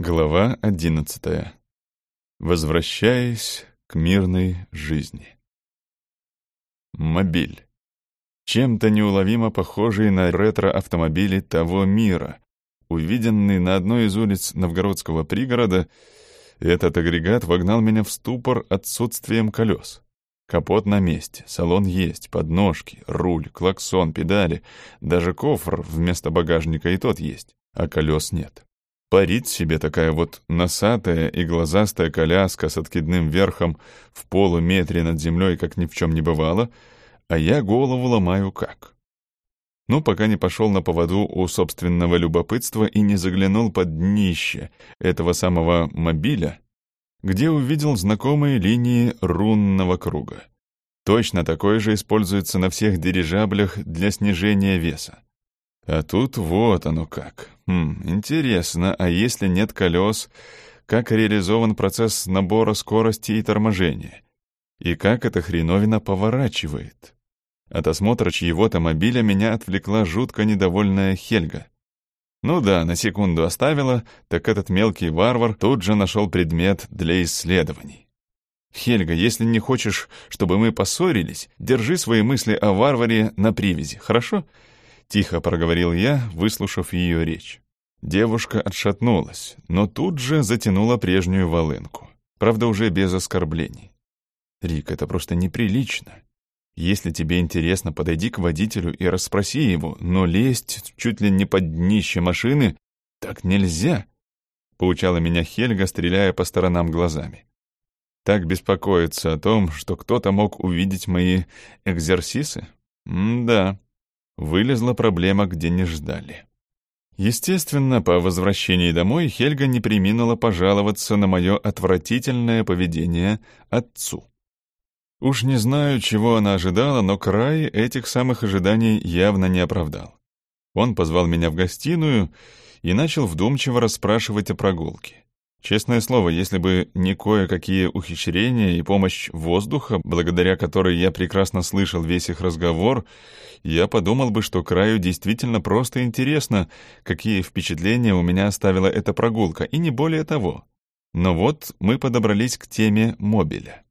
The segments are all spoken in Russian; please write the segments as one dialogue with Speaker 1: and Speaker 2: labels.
Speaker 1: Глава одиннадцатая. Возвращаясь к мирной жизни. Мобиль. Чем-то неуловимо похожий на ретро-автомобили того мира. Увиденный на одной из улиц новгородского пригорода, этот агрегат вогнал меня в ступор отсутствием колес. Капот на месте, салон есть, подножки, руль, клаксон, педали, даже кофр вместо багажника и тот есть, а колес нет. Парит себе такая вот носатая и глазастая коляска с откидным верхом в полуметре над землей, как ни в чем не бывало, а я голову ломаю как. Ну, пока не пошел на поводу у собственного любопытства и не заглянул под днище этого самого мобиля, где увидел знакомые линии рунного круга. Точно такой же используется на всех дирижаблях для снижения веса. А тут вот оно как. Хм, интересно, а если нет колес, как реализован процесс набора скорости и торможения? И как эта хреновина поворачивает? От осмотра чьего-то мобиля меня отвлекла жутко недовольная Хельга. Ну да, на секунду оставила, так этот мелкий варвар тут же нашел предмет для исследований. «Хельга, если не хочешь, чтобы мы поссорились, держи свои мысли о варваре на привязи, хорошо?» — тихо проговорил я, выслушав ее речь. Девушка отшатнулась, но тут же затянула прежнюю волынку. Правда, уже без оскорблений. «Рик, это просто неприлично. Если тебе интересно, подойди к водителю и расспроси его, но лезть чуть ли не под днище машины так нельзя», — поучала меня Хельга, стреляя по сторонам глазами. «Так беспокоиться о том, что кто-то мог увидеть мои экзерсисы? М-да». Вылезла проблема, где не ждали. Естественно, по возвращении домой Хельга не приминула пожаловаться на мое отвратительное поведение отцу. Уж не знаю, чего она ожидала, но край этих самых ожиданий явно не оправдал. Он позвал меня в гостиную и начал вдумчиво расспрашивать о прогулке. Честное слово, если бы не кое-какие ухищрения и помощь воздуха, благодаря которой я прекрасно слышал весь их разговор, я подумал бы, что краю действительно просто интересно, какие впечатления у меня оставила эта прогулка, и не более того. Но вот мы подобрались к теме мобиля.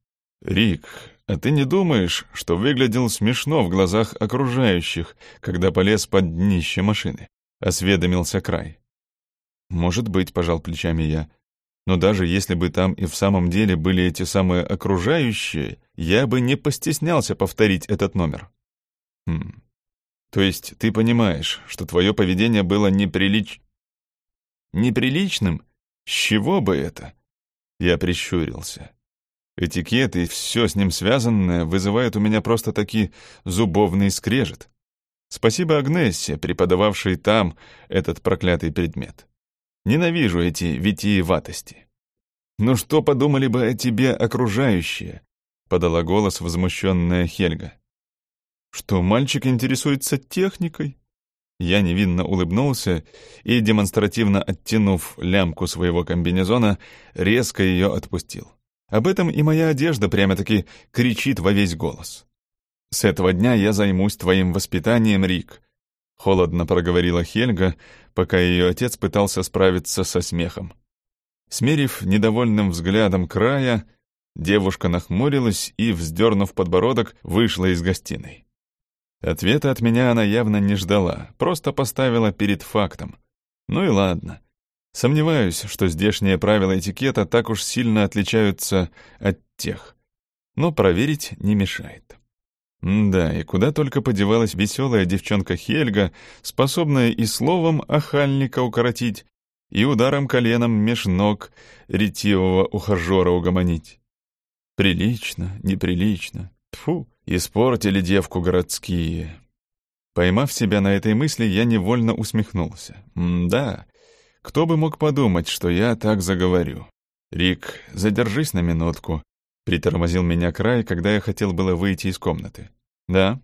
Speaker 1: «Рик, а ты не думаешь, что выглядел смешно в глазах окружающих, когда полез под днище машины?» — осведомился край. «Может быть», — пожал плечами я, — но даже если бы там и в самом деле были эти самые окружающие, я бы не постеснялся повторить этот номер. Хм. То есть ты понимаешь, что твое поведение было неприлич... Неприличным? С чего бы это? Я прищурился. Этикет и все с ним связанное вызывает у меня просто таки зубовный скрежет. Спасибо Агнессе, преподававшей там этот проклятый предмет. Ненавижу эти витиеватости. «Ну что подумали бы о тебе окружающие?» — подала голос возмущенная Хельга. «Что мальчик интересуется техникой?» Я невинно улыбнулся и, демонстративно оттянув лямку своего комбинезона, резко ее отпустил. Об этом и моя одежда прямо-таки кричит во весь голос. «С этого дня я займусь твоим воспитанием, Рик», — холодно проговорила Хельга, пока ее отец пытался справиться со смехом. Смерив недовольным взглядом края, девушка нахмурилась и, вздернув подбородок, вышла из гостиной. Ответа от меня она явно не ждала, просто поставила перед фактом. Ну и ладно. Сомневаюсь, что здешние правила этикета так уж сильно отличаются от тех. Но проверить не мешает. Да, и куда только подевалась веселая девчонка Хельга, способная и словом охальника укоротить, и ударом коленом меж ног ретивого ухажера угомонить. Прилично, неприлично. Тфу, испортили девку городские. Поймав себя на этой мысли, я невольно усмехнулся. да, кто бы мог подумать, что я так заговорю. Рик, задержись на минутку. Притормозил меня край, когда я хотел было выйти из комнаты. «Да?»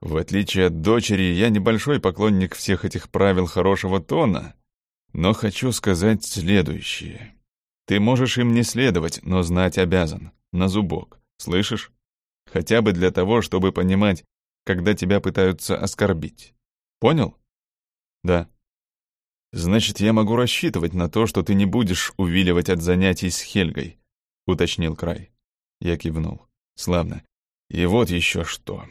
Speaker 1: «В отличие от дочери, я небольшой поклонник всех этих правил хорошего тона, но хочу сказать следующее. Ты можешь им не следовать, но знать обязан. На зубок. Слышишь? Хотя бы для того, чтобы понимать, когда тебя пытаются оскорбить. Понял?» «Да». «Значит, я могу рассчитывать на то, что ты не будешь увиливать от занятий с Хельгой», — уточнил Край. Я кивнул. «Славно. И вот еще что.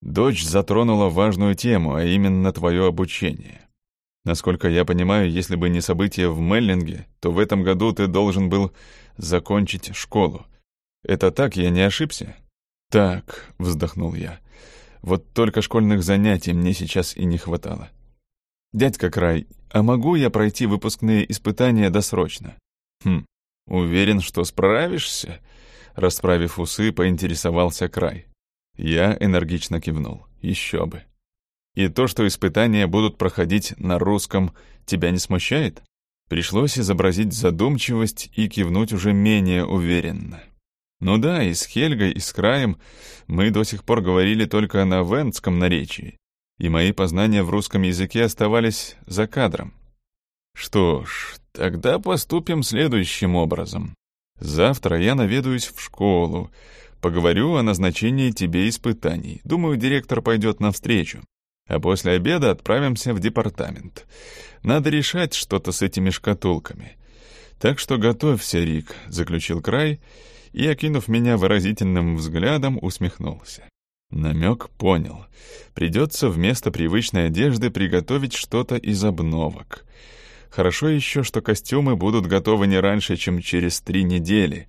Speaker 1: Дочь затронула важную тему, а именно твое обучение. Насколько я понимаю, если бы не события в Меллинге, то в этом году ты должен был закончить школу. Это так, я не ошибся?» «Так», — вздохнул я. «Вот только школьных занятий мне сейчас и не хватало». «Дядька Край, а могу я пройти выпускные испытания досрочно?» «Хм, уверен, что справишься?» Расправив усы, поинтересовался Край. Я энергично кивнул. Еще бы. «И то, что испытания будут проходить на русском, тебя не смущает?» Пришлось изобразить задумчивость и кивнуть уже менее уверенно. Ну да, и с Хельгой, и с Краем мы до сих пор говорили только на венском наречии, и мои познания в русском языке оставались за кадром. Что ж, тогда поступим следующим образом. Завтра я наведаюсь в школу, поговорю о назначении тебе испытаний. Думаю, директор пойдет навстречу. А после обеда отправимся в департамент. Надо решать что-то с этими шкатулками. Так что готовься, Рик, заключил Край и, окинув меня выразительным взглядом, усмехнулся. Намек понял. Придется вместо привычной одежды приготовить что-то из обновок. Хорошо еще, что костюмы будут готовы не раньше, чем через три недели.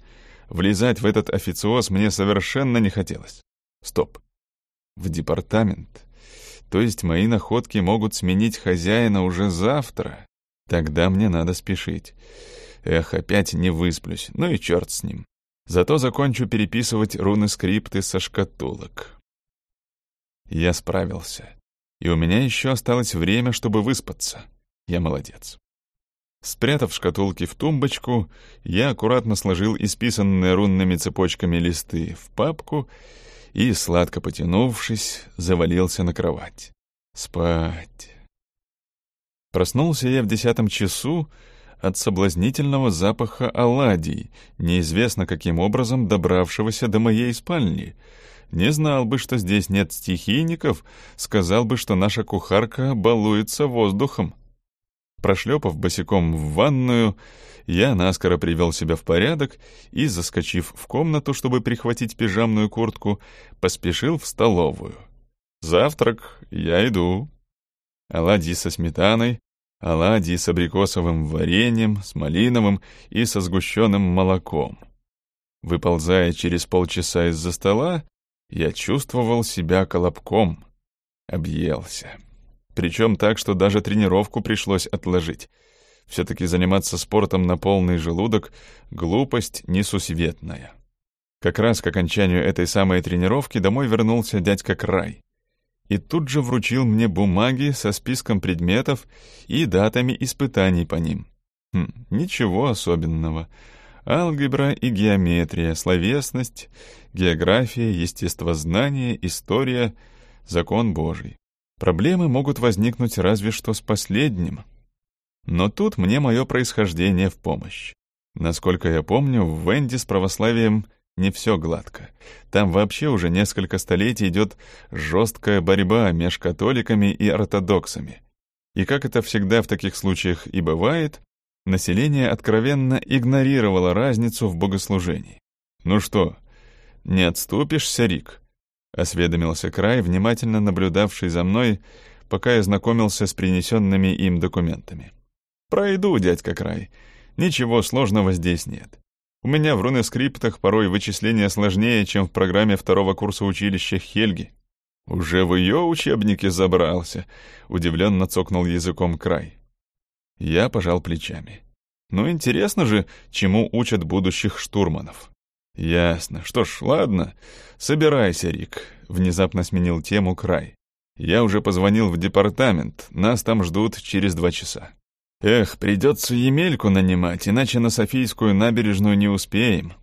Speaker 1: Влезать в этот официоз мне совершенно не хотелось. Стоп. В департамент. То есть мои находки могут сменить хозяина уже завтра? Тогда мне надо спешить. Эх, опять не высплюсь, ну и черт с ним. Зато закончу переписывать руны-скрипты со шкатулок. Я справился. И у меня еще осталось время, чтобы выспаться. Я молодец. Спрятав шкатулки в тумбочку, я аккуратно сложил исписанные рунными цепочками листы в папку и, сладко потянувшись, завалился на кровать. Спать. Проснулся я в десятом часу от соблазнительного запаха оладий, неизвестно каким образом добравшегося до моей спальни. Не знал бы, что здесь нет стихийников, сказал бы, что наша кухарка балуется воздухом. Прошлепав босиком в ванную, я наскоро привел себя в порядок и, заскочив в комнату, чтобы прихватить пижамную куртку, поспешил в столовую. «Завтрак, я иду». Оладьи со сметаной, оладьи с абрикосовым вареньем, с малиновым и со сгущенным молоком. Выползая через полчаса из-за стола, я чувствовал себя колобком. Объелся. Причем так, что даже тренировку пришлось отложить. Все-таки заниматься спортом на полный желудок — глупость несусветная. Как раз к окончанию этой самой тренировки домой вернулся дядька Край. И тут же вручил мне бумаги со списком предметов и датами испытаний по ним. Хм, ничего особенного. Алгебра и геометрия, словесность, география, естествознание, история, закон Божий. Проблемы могут возникнуть разве что с последним. Но тут мне мое происхождение в помощь. Насколько я помню, в Венди с православием не все гладко. Там вообще уже несколько столетий идет жесткая борьба между католиками и ортодоксами. И как это всегда в таких случаях и бывает, население откровенно игнорировало разницу в богослужении. «Ну что, не отступишься, Рик?» — осведомился Край, внимательно наблюдавший за мной, пока я знакомился с принесенными им документами. «Пройду, дядька Край. Ничего сложного здесь нет. У меня в рунескриптах порой вычисления сложнее, чем в программе второго курса училища Хельги. Уже в ее учебнике забрался», — удивленно цокнул языком Край. Я пожал плечами. «Ну, интересно же, чему учат будущих штурманов». «Ясно. Что ж, ладно. Собирайся, Рик», — внезапно сменил тему Край. «Я уже позвонил в департамент. Нас там ждут через два часа». «Эх, придется Емельку нанимать, иначе на Софийскую набережную не успеем»,